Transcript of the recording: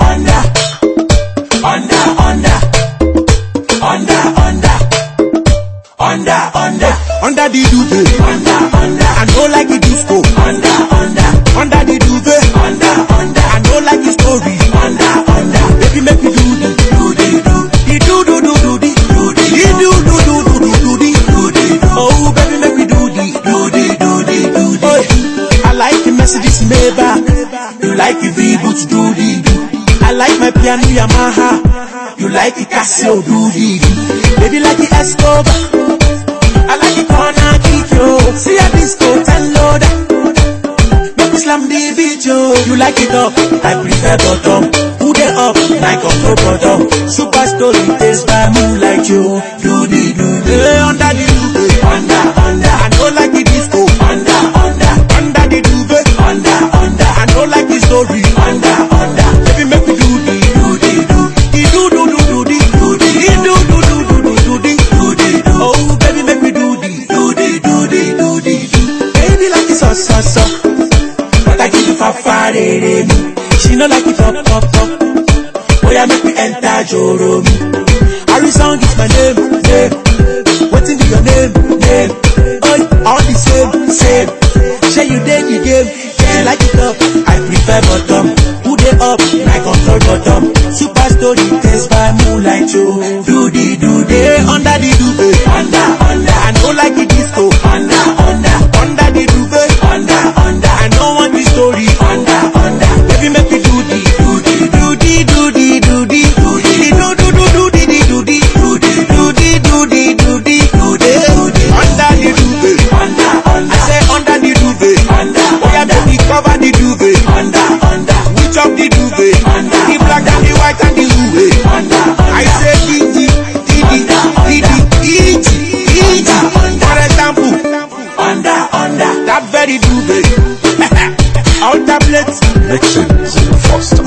under, under, under, under, under, under, under, the duvet, under, under. I know like the disco, under, under, under the duvet, under, under. I know like the under, under. Baby, make me do the do the do the do do do do the do the do do do do do do the do the. Oh, baby, make me do the do the do the do the. I like. You like do the my piano Yamaha. You like the Casio do the. Baby like the Escobar. I like the corner kick yo. See a disco ten loader. Make me slam the beat yo. You like it up, I prefer bottom. Who they up, like a bottom. Super story taste by moonlight yo. Do the do the under the duvet, under under. I don't like the disco, under under under the duvet, under under. I don't like the story, for far She no like it pop pop pop. Oh yeah, make me enter Joromi. Harry song is my name, name. Waiting be your name, name. Oh, all the same, same. Share you day the game. Yeah, like it up. I prefer bottom. Who they up? I control bottom. Super story taste by moonlight show. Do the do the under the duvet. Under under. I don't like the chop the duvet. The black and the white and the. Under. I say Didi Didi Didi Didi Didi. For example. Under under. That very duvet. Outer plate. Mixing